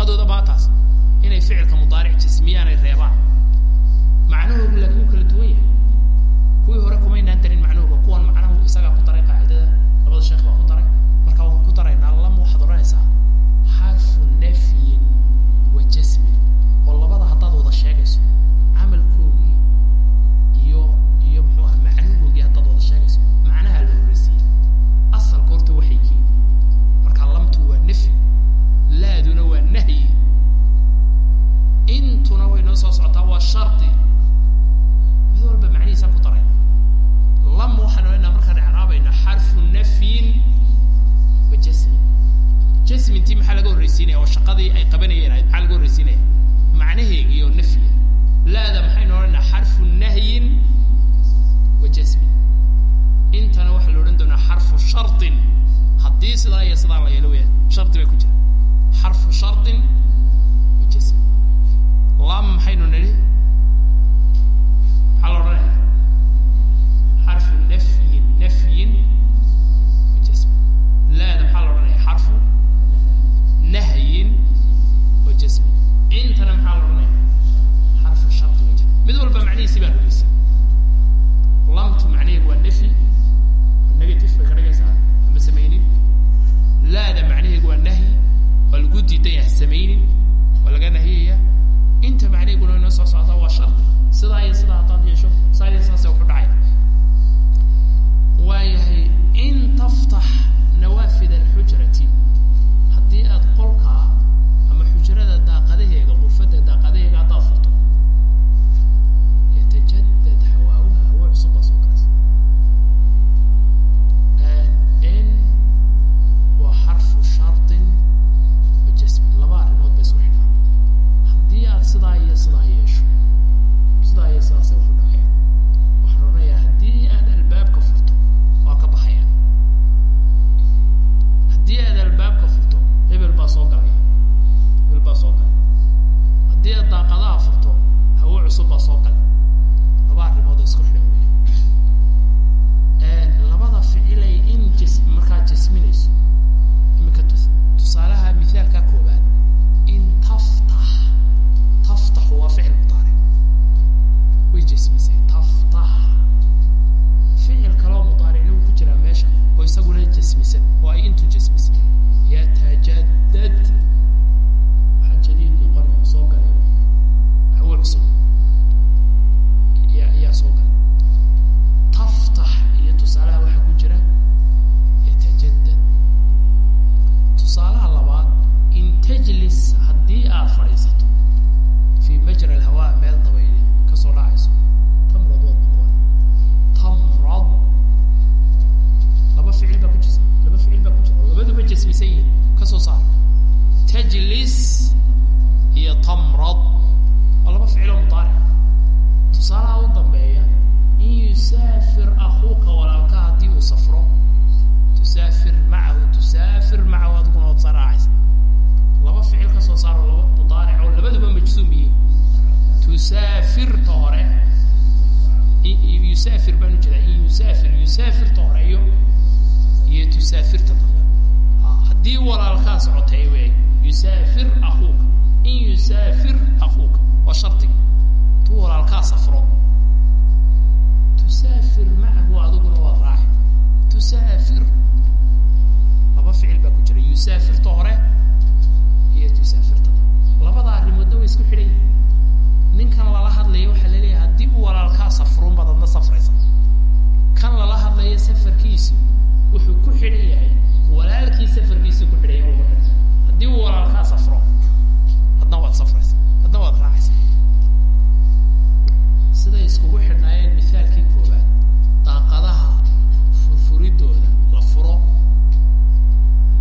shaqadooda baa taas inay ficilka mudaaric jismiyaan reebaan. Macnahoodu laakiin wuu kala duwan yahay. Kuwii hore kumaynaan darin macnahooda kuwan macnahu isagaa ku daray qaacidada labada sheekh baa ku daray. Marka wuxuu ku daraynaa lam waxaad odhanaysaa xarfu nafyin wa jasmin oo labada haddaad wada sheegayso washari mid walba macnihiisaan ku darayna lam waxaanu inaa markaan ecraabayna xarfu nafyin wa jasmin jasmintii maxaa laga horreysiinaya oo shaqadii ay qabanayeen ayd maxaa laga horreysiinaya macnaheegii oo nafyiga laada maxaynu odhanaa xarfu nahyin wa jasmin intana waxaa la odhan doonaa xarfu sharin haddii sidaa iyo sidaa la yeelo weyaan shari baa ku jira walaalkaa socotay wey yusaafir akuuka in yusaafir akuuka waa shardiga tu walaalkaa safro. Tusaafir macahu adiguna waad raaci tusaafir laba ficil baa ku jira yusaafirta hore iyo tusaafirta labada arrimoodna way isku xidhan yihiin ninkan lala hadlaya waxaa la leeyahay haddii uu walaalkaa safrun baad safraysa. Kan lala hadlaya safarkiisu wuxuu ku xidhan yahay walaalkii safarkiisu ku xidhan yahay ugu xidhan haddii uu walaalkaa safro adna waad safraysa adna waad raacaysa siday iskugu xidhnaayeen mithaalkii koowaad daaqadaha furfuridooda la furo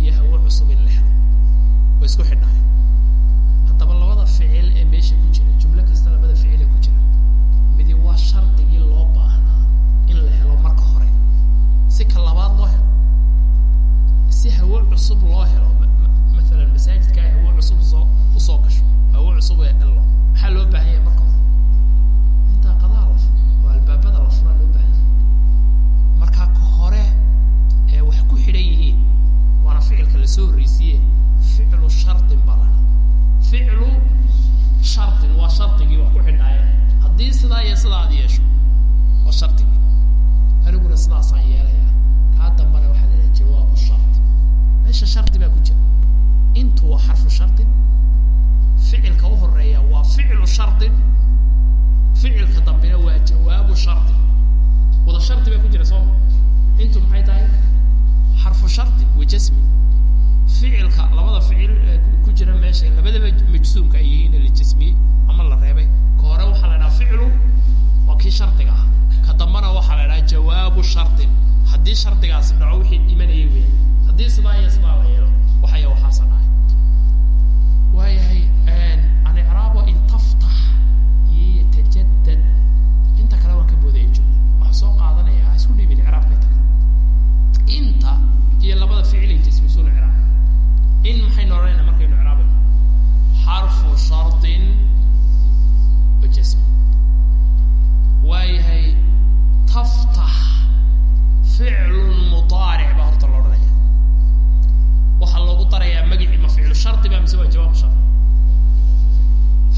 iyo hawo cusub in la helo way isku xidhnaayeen haddaba labada ficil ee meesha ku jira jumlo kasta labada ficil ee ku jira midi waa shardigii loo baahnaa in la helo marka hore si ka labaad loo helo si hawo cusub loo helo maalan masaajidka ay hawo cusub u soo u soo gasho hawo cusub ee helo maxaa loo baahan yahay marka hore intaa qadaha la furo oo albaabada la furaa loo baahan yahay markaa ka hore ee wax ku xidhan yihiin waana ficilka la soo horreysiiye ficlu shardin baa la ficlu shardin waa shardigii wax ku xidhnaayeen haddii sidaa iyo sidaa yeesho waa shardigii aniguna sidaasaan yeelaya kaa dambana waxaa la yidhaha jawaabu shardi meesha shardi baa ku jira. Intu waa xarfu shardin ficilka u horreeya waa ficlu shardin ficilka dambena waa jawaabu shardin wada shardi baa ku jira sooma intu maxay tahay? Xarfu shardi wa jasmi. Ficilka labada ficil ku jira meesha labadaba majsuumka ay la jasmiyey ama la reebay ka hore waxaa la idhaha ficlu waa kii shardiga ah. Ka dambana waxaa la idhaha jawaabu shardin haddii shardigaasi dhaco wixii imanayay weya haddii sidaa iyo sidaa la yeelo waxaya waxaasa dhahay waayahay an icraabo in taftax iyo yatajadad inta kale waan ka boodaya jumla waxaa soo qaadanaya ha isku dhiibin icraabka inta kale. Inta iyo labada ficil ay jasmisuun icraab in maxaynu odhanayna markaynu icraabayno xarfu shardin magicii ma ficlu shardi ba mise waa jawaabu shard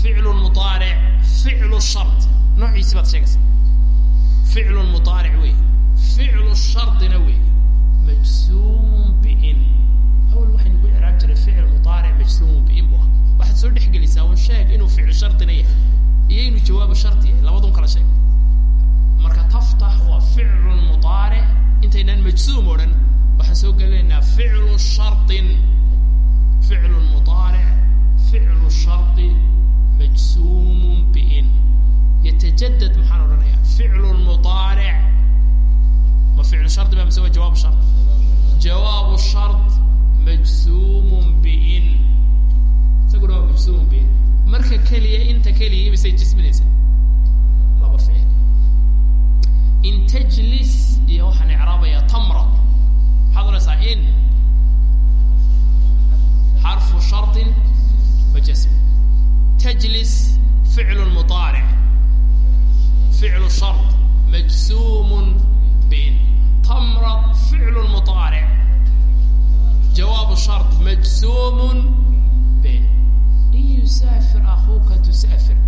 ficlun mudaaric ficlu shard noociisi baad sheegaysaa ficlun mudaaric wey ficlu shardina wey majsuumun biin awal waxaynu ku icraab jiray ficil mudaaric majsuumun biin bu ah waxaad soo dhexgelisaa un sheeg inuu ficlu shardina yahay iyo inuu jawaabu shardi yahay labadun kala sheeg marka taftax waa ficlun mudaaric intaynaan majsuum odhan waxaan soo gelinaynaa ficlu shardin ficlun mudaaric ficlu shardi majsuumun biin yatajadad maxaan odhanayaa ficlun mudaaric ma ficlu shardi ba mise waa jawaabu shard jawaabu shard majsuumun biin isaguna waa majsuumun biin marka keliya inta keliya imisay jisminaysaa laba ficil in tajlis iyo waxaan icraabayaa tamra maxaad odhanaysaa in xarfu shari wa jasm tajlis ficlu mudaaric ficlu shar majsuum bin tamrad ficlu mudaaric jawaab shar majsuum bin in yusaafir akuuka tusaafir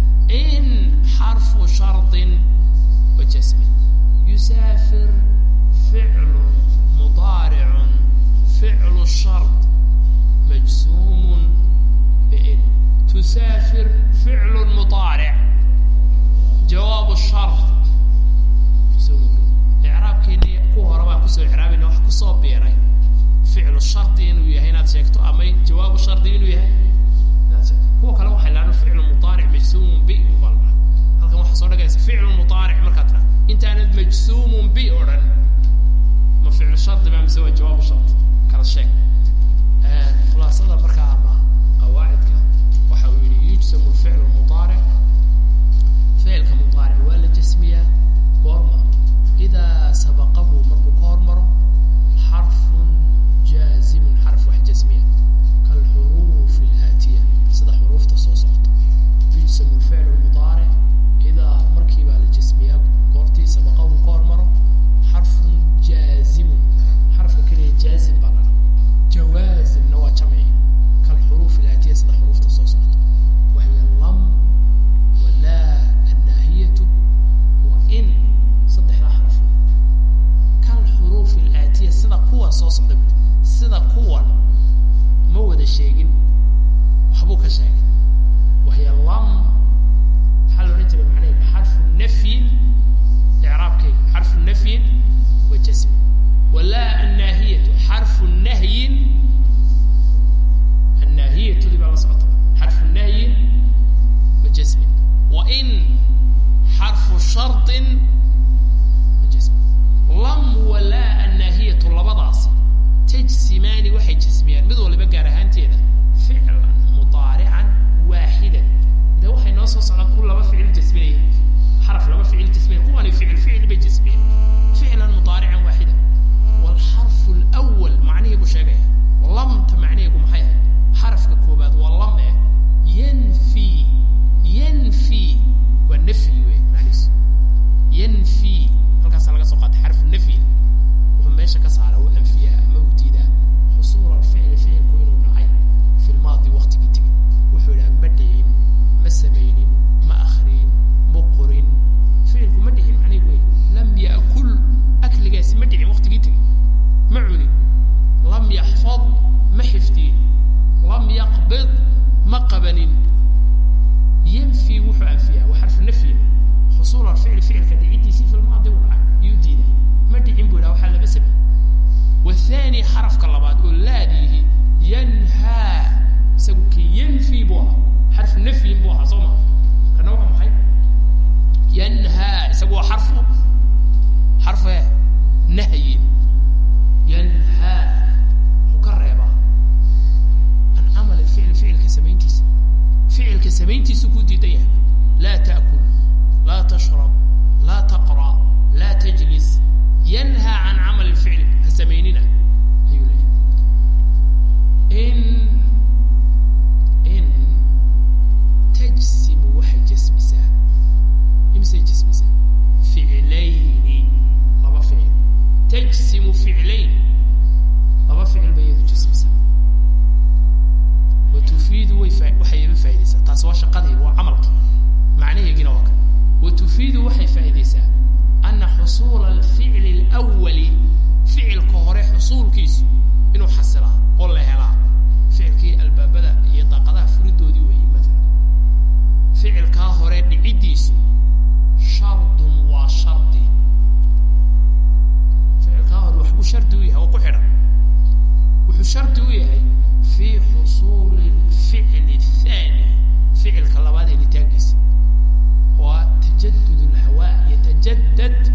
in xarfu shari wa jasmin yusaafir ficlu mudaaric ficlu shar majzuum bl tusaafir ficl muaarc jawaab shar raabkeeni ku hore baa ku soo raabana wax ku soo biiray ficlu shardi inuu yahay inaad sheegto ama jawaabu shardi inuu yahay kuwa kale waxay laaan ficlu muaaric majsuumun bi ubalba halkan waxaa soo dhagaysa ficlu muaaric markaa tira intaanad majsuumun bi odhan ma ficlu shardi ba mise waa jawaabu shard kala sheeg khulaasada markaa ama qawaacidka waxa uu yihi yujsamu ficlu mudaaric ficilka mudaaric waa la jasmiyaa goorma idaa sabaqahu markuu ka hormaro xarf شرط ma cuni lam yaxfad ma xifdiyin lam yaqbid ma qabanin. Yanfi wuxuu anfiyaa waa xarfu nafyi. Xusuul alficli ficilka dhicidiisii fi u dhacay yuu diidaa. Ma dhicin buu yidhaha waxaa laba sib wathani xarafka labaad oo laadiihi yanhaa isagu ka buu ahaa xarfu nafyin buu ahaa soo maa kana waa maxay? Yanhaa isagu waa xarfu. Xarfu eh, nahyin yanhaa wuxuu ka reebaa can camal ficli ficilka samayntiisa ficilka samayntiisu kuu diidan yahay laa taakul laa tashrab laa taqra laa tajlis yanhaa can camal ficli ha samaynina ayuu leeyahay in in tajsimu waxay jasmisaa imisay jasmisaa ficlayni laba ficil tajsimu ficlayn laba ficil bay iyadu jasmisaa wa tufiidu way fa waxay iba faa'idaysaa taasi waa shaqadii waa camalkii macnaheegina waa kan wa tufiidu waxay faa'idaysaa ana xusuula alficli alawali ficilka hore xusuulkiisu inuu xasilaa oo la helaa ficilkii albaabada iyo daaqadaha furidoodii weeyey maalan ficilkaa hore dhiciddiisu shardun waa shardi ficilkaa hore waxbuu shardi u yahay oo ku xidhan wuxuu shardi u yahay fi xusuuli ficli athani ficilka labaad helitaankiisa waa tajadud lhawaa yatajadad